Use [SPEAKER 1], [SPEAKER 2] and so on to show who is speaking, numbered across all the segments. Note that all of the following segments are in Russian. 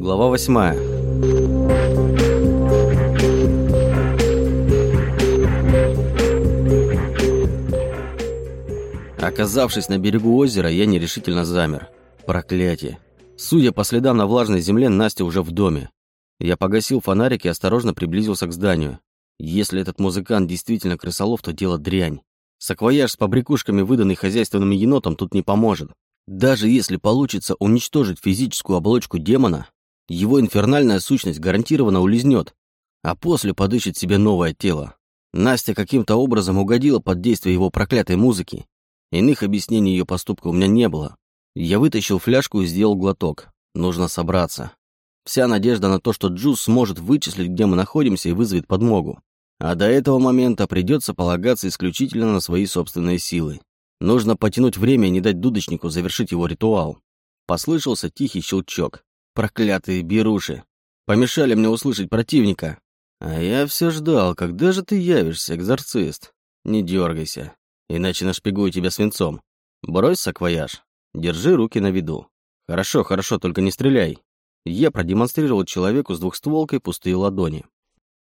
[SPEAKER 1] Глава восьмая. Оказавшись на берегу озера, я нерешительно замер. Проклятие. Судя по следам на влажной земле, Настя уже в доме. Я погасил фонарик и осторожно приблизился к зданию. Если этот музыкант действительно крысолов, то дело дрянь. Саквояж с побрякушками, выданный хозяйственным енотом, тут не поможет. Даже если получится уничтожить физическую оболочку демона, его инфернальная сущность гарантированно улизнет, а после подыщет себе новое тело. Настя каким-то образом угодила под действие его проклятой музыки. Иных объяснений ее поступка у меня не было. Я вытащил фляжку и сделал глоток. Нужно собраться. Вся надежда на то, что Джуз сможет вычислить, где мы находимся и вызовет подмогу. А до этого момента придется полагаться исключительно на свои собственные силы. Нужно потянуть время и не дать дудочнику завершить его ритуал. Послышался тихий щелчок. Проклятые беруши. Помешали мне услышать противника. А я все ждал, когда же ты явишься, экзорцист? Не дергайся, иначе нашпигую тебя свинцом. Брось саквояж. Держи руки на виду. Хорошо, хорошо, только не стреляй. Я продемонстрировал человеку с двухстволкой пустые ладони.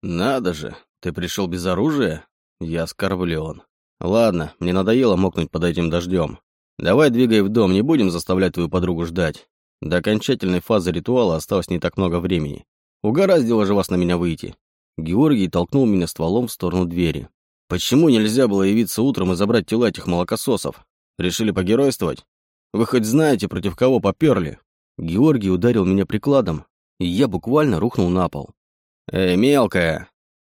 [SPEAKER 1] Надо же, ты пришел без оружия? Я оскорблен. Ладно, мне надоело мокнуть под этим дождем. Давай двигай в дом, не будем заставлять твою подругу ждать. До окончательной фазы ритуала осталось не так много времени. Угораздило же вас на меня выйти. Георгий толкнул меня стволом в сторону двери. Почему нельзя было явиться утром и забрать тела этих молокососов? Решили погеройствовать? Вы хоть знаете, против кого поперли? Георгий ударил меня прикладом, и я буквально рухнул на пол. «Эй, мелкая!»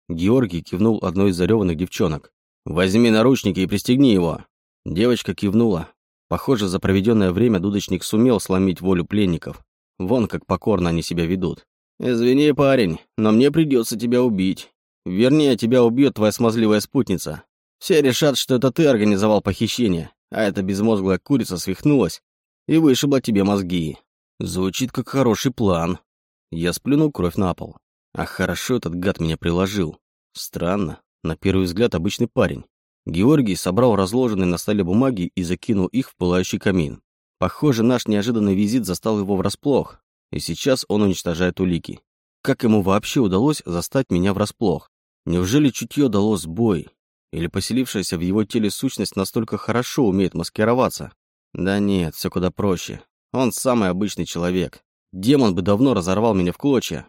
[SPEAKER 1] Георгий кивнул одной из зареванных девчонок. «Возьми наручники и пристегни его». Девочка кивнула. Похоже, за проведенное время дудочник сумел сломить волю пленников. Вон как покорно они себя ведут. «Извини, парень, но мне придется тебя убить. Вернее, тебя убьет твоя смазливая спутница. Все решат, что это ты организовал похищение, а эта безмозглая курица свихнулась и вышибла тебе мозги. Звучит как хороший план». Я сплюнул кровь на пол. А хорошо этот гад меня приложил. Странно. На первый взгляд обычный парень. Георгий собрал разложенные на столе бумаги и закинул их в пылающий камин. Похоже, наш неожиданный визит застал его врасплох, и сейчас он уничтожает улики. Как ему вообще удалось застать меня врасплох? Неужели чутье дало сбой? Или поселившаяся в его теле сущность настолько хорошо умеет маскироваться? Да нет, все куда проще. Он самый обычный человек. Демон бы давно разорвал меня в клочья.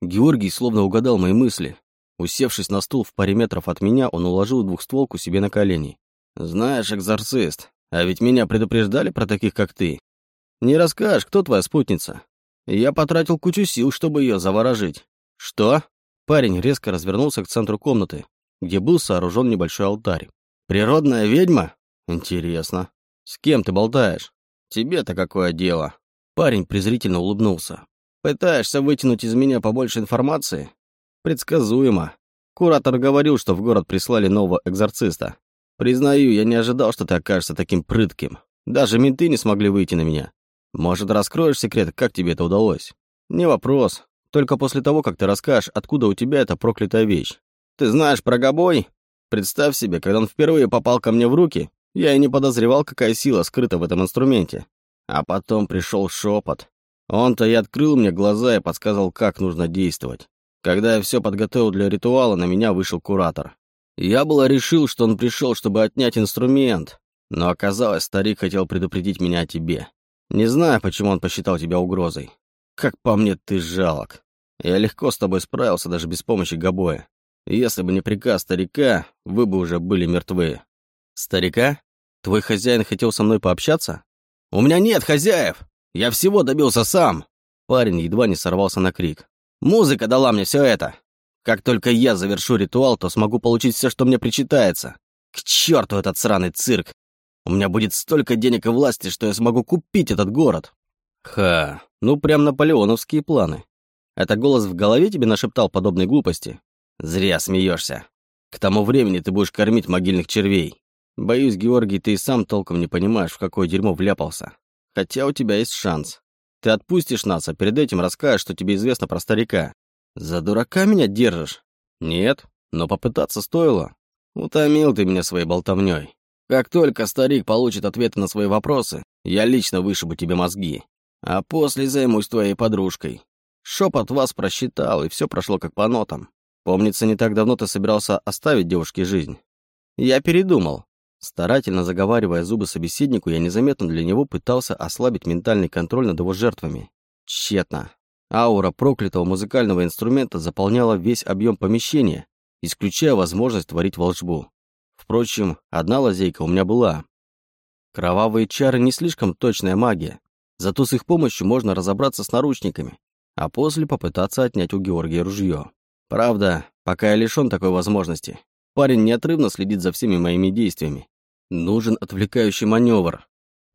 [SPEAKER 1] Георгий словно угадал мои мысли. Усевшись на стул в паре метров от меня, он уложил двухстволку себе на колени. «Знаешь, экзорцист, а ведь меня предупреждали про таких, как ты. Не расскажешь, кто твоя спутница? Я потратил кучу сил, чтобы ее заворожить». «Что?» Парень резко развернулся к центру комнаты, где был сооружен небольшой алтарь. «Природная ведьма? Интересно. С кем ты болтаешь? Тебе-то какое дело?» Парень презрительно улыбнулся. «Пытаешься вытянуть из меня побольше информации? Предсказуемо. Куратор говорил, что в город прислали нового экзорциста. Признаю, я не ожидал, что ты окажешься таким прытким. Даже менты не смогли выйти на меня. Может, раскроешь секрет, как тебе это удалось? Не вопрос. Только после того, как ты расскажешь, откуда у тебя эта проклятая вещь. Ты знаешь про Гобой? Представь себе, когда он впервые попал ко мне в руки, я и не подозревал, какая сила скрыта в этом инструменте. А потом пришел шепот. Он-то и открыл мне глаза и подсказал, как нужно действовать. Когда я все подготовил для ритуала, на меня вышел куратор. Я было решил, что он пришел, чтобы отнять инструмент, но оказалось, старик хотел предупредить меня о тебе. Не знаю, почему он посчитал тебя угрозой. Как по мне, ты жалок. Я легко с тобой справился даже без помощи Габоя. Если бы не приказ старика, вы бы уже были мертвы. Старика? Твой хозяин хотел со мной пообщаться? У меня нет хозяев! Я всего добился сам!» Парень едва не сорвался на крик. Музыка дала мне все это. Как только я завершу ритуал, то смогу получить все, что мне причитается. К черту этот сраный цирк. У меня будет столько денег и власти, что я смогу купить этот город. Ха, ну прям наполеоновские планы. Это голос в голове тебе нашептал подобной глупости? Зря смеешься. К тому времени ты будешь кормить могильных червей. Боюсь, Георгий, ты и сам толком не понимаешь, в какое дерьмо вляпался. Хотя у тебя есть шанс. Ты отпустишь нас, а перед этим расскажешь, что тебе известно про старика. За дурака меня держишь? Нет, но попытаться стоило. Утомил ты меня своей болтовней. Как только старик получит ответы на свои вопросы, я лично вышибу тебе мозги. А после займусь твоей подружкой. Шепот вас просчитал, и все прошло как по нотам. Помнится, не так давно ты собирался оставить девушке жизнь. Я передумал. Старательно заговаривая зубы собеседнику, я незаметно для него пытался ослабить ментальный контроль над его жертвами. Тщетно. Аура проклятого музыкального инструмента заполняла весь объем помещения, исключая возможность творить волшбу. Впрочем, одна лазейка у меня была. Кровавые чары не слишком точная магия, зато с их помощью можно разобраться с наручниками, а после попытаться отнять у Георгия ружье. Правда, пока я лишён такой возможности, парень неотрывно следит за всеми моими действиями. Нужен отвлекающий маневр.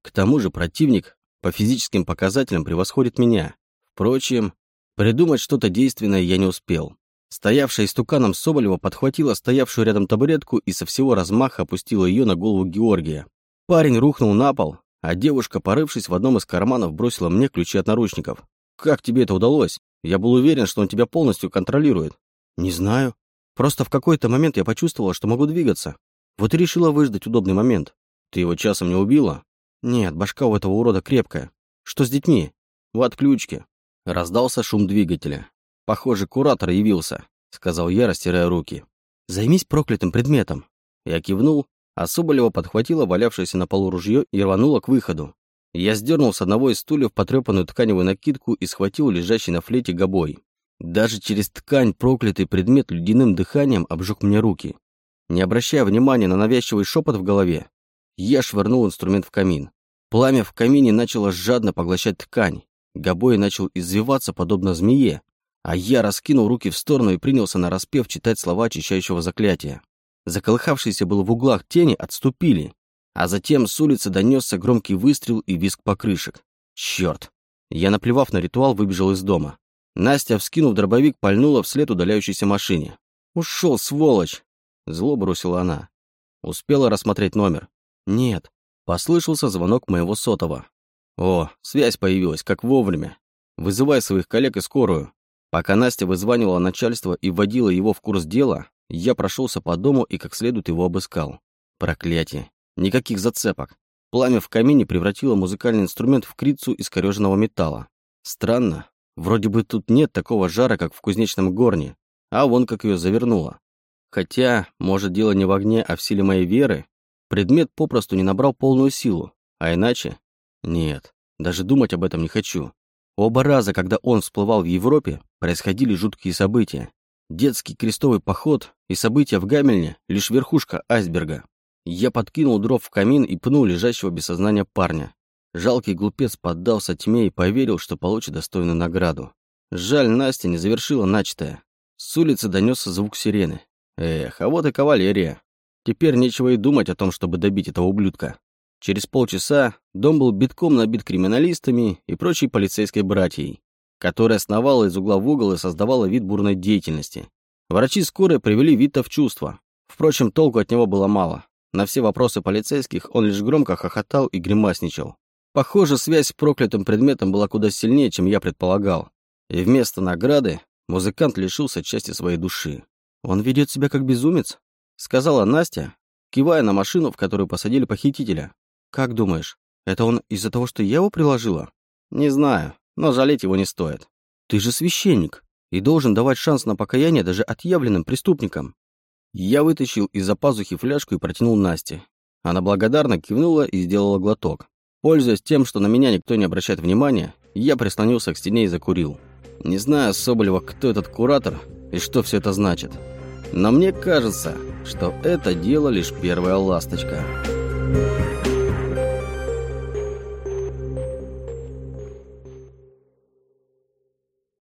[SPEAKER 1] К тому же противник по физическим показателям превосходит меня. Впрочем, придумать что-то действенное я не успел. Стоявшая истуканом Соболева подхватила стоявшую рядом табуретку и со всего размаха опустила ее на голову Георгия. Парень рухнул на пол, а девушка, порывшись в одном из карманов, бросила мне ключи от наручников. «Как тебе это удалось? Я был уверен, что он тебя полностью контролирует». «Не знаю. Просто в какой-то момент я почувствовала, что могу двигаться. Вот и решила выждать удобный момент. Ты его часом не убила?» «Нет, башка у этого урода крепкая. Что с детьми?» «В отключке». Раздался шум двигателя. «Похоже, куратор явился», — сказал я, растирая руки. «Займись проклятым предметом». Я кивнул, а Соболева подхватила валявшееся на полу ружье и рванула к выходу. Я сдернул с одного из стульев потрепанную тканевую накидку и схватил лежащий на флете гобой. Даже через ткань проклятый предмет ледяным дыханием обжег мне руки. Не обращая внимания на навязчивый шепот в голове, я швырнул инструмент в камин. Пламя в камине начало жадно поглощать ткань. Гобой начал извиваться, подобно змее, а я раскинул руки в сторону и принялся на распев читать слова очищающего заклятия. Заколыхавшиеся было в углах тени отступили, а затем с улицы донесся громкий выстрел и визг покрышек. Черт! Я, наплевав на ритуал, выбежал из дома. Настя, вскинув дробовик, пальнула вслед удаляющейся машине. «Ушел, сволочь!» Зло бросила она. Успела рассмотреть номер. «Нет». Послышался звонок моего сотового. «О, связь появилась, как вовремя. Вызывай своих коллег и скорую». Пока Настя вызванивала начальство и вводила его в курс дела, я прошелся по дому и как следует его обыскал. Проклятие. Никаких зацепок. Пламя в камине превратило музыкальный инструмент в крицу из корёженного металла. Странно. Вроде бы тут нет такого жара, как в кузнечном горне, а вон как ее завернуло. Хотя, может, дело не в огне, а в силе моей веры, предмет попросту не набрал полную силу, а иначе... Нет, даже думать об этом не хочу. Оба раза, когда он всплывал в Европе, происходили жуткие события. Детский крестовый поход и события в Гамельне — лишь верхушка айсберга. Я подкинул дров в камин и пнул лежащего без сознания парня. Жалкий глупец поддался тьме и поверил, что получит достойную награду. Жаль, Настя не завершила начатое. С улицы донесся звук сирены. Эх, а вот и кавалерия. Теперь нечего и думать о том, чтобы добить этого ублюдка. Через полчаса дом был битком набит криминалистами и прочей полицейской братьей которая сновала из угла в угол и создавала вид бурной деятельности. Врачи скорой привели Вита в чувство. Впрочем, толку от него было мало. На все вопросы полицейских он лишь громко хохотал и гримасничал. Похоже, связь с проклятым предметом была куда сильнее, чем я предполагал. И вместо награды музыкант лишился части своей души. «Он ведет себя как безумец», — сказала Настя, кивая на машину, в которую посадили похитителя. «Как думаешь, это он из-за того, что я его приложила?» «Не знаю но жалеть его не стоит. Ты же священник и должен давать шанс на покаяние даже отъявленным преступникам. Я вытащил из-за пазухи фляжку и протянул Насте. Она благодарно кивнула и сделала глоток. Пользуясь тем, что на меня никто не обращает внимания, я прислонился к стене и закурил. Не знаю, Соболева, кто этот куратор и что все это значит. Но мне кажется, что это дело лишь первая ласточка.